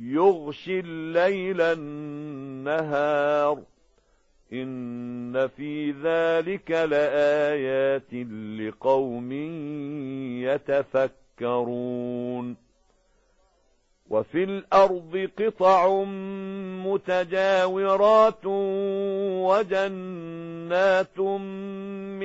يغشي الليل النهار إن في ذلك لآيات لقوم يتفكرون وفي الأرض قطع متجاورات وجنات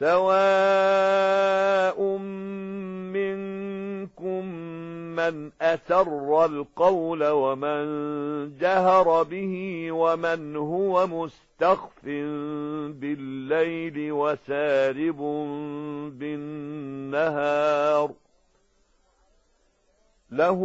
سواء منكم من أسر القول ومن جهر به ومن هو مستخف بالليل وسارب بالنهار له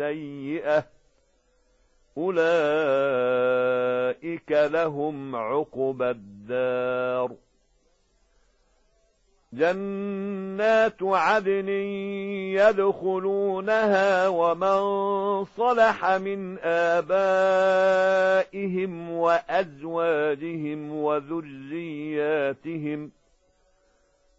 السيئة. أولئك لهم عقب الدار. جنات عدن يدخلونها ومن صلح من آبائهم وأزواجهم وذرياتهم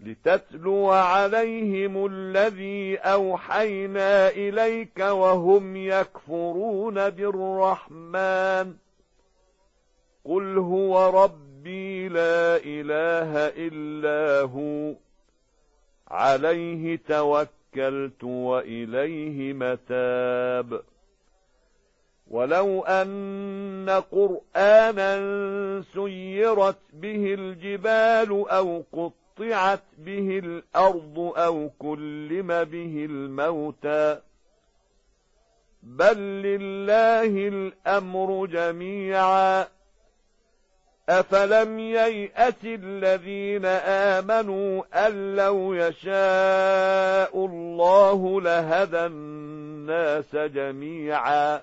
لتتلو عليهم الذي أوحينا إليك وهم يكفرون بالرحمن. قل هو ربي لا إله إلا هو. عليه توكلت وإليه متاب. ولو أن قرآنا سيرت به الجبال أو قط قطعت به الأرض أو كلم به الموتى. بل لله الأمر جميعا. أفلم ييأت الذين آمنوا أن لو يشاء الله لهدى الناس جميعا.